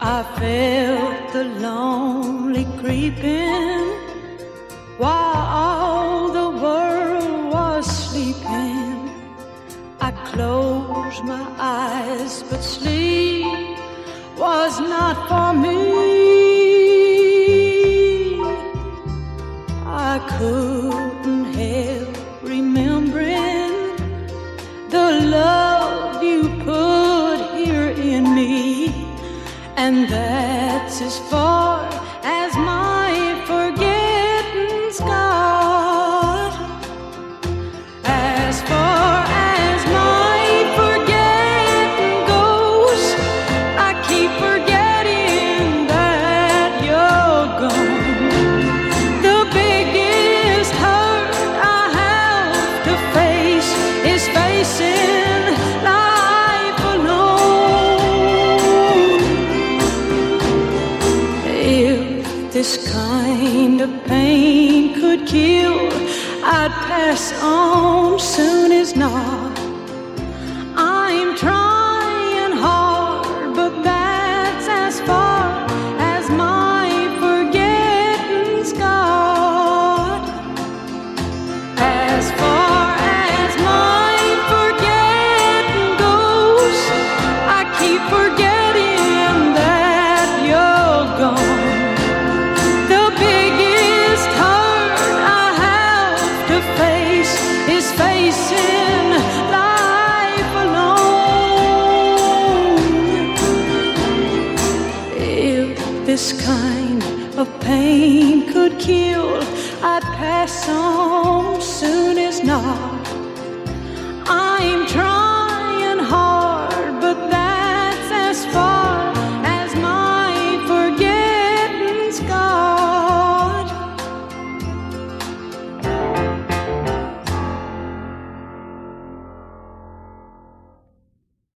I felt the lonely creeping while all the world was sleeping. I closed my eyes, but sleep was not for me. I couldn't help remembering the love and that's as far as my forgetting's got. As far as my forgetting goes, I keep forgetting that you're gone. The biggest hurt I have to face is facing this kind of pain could kill, I'd pass on soon as not. this kind of pain could kill, I'd pass on soon as not.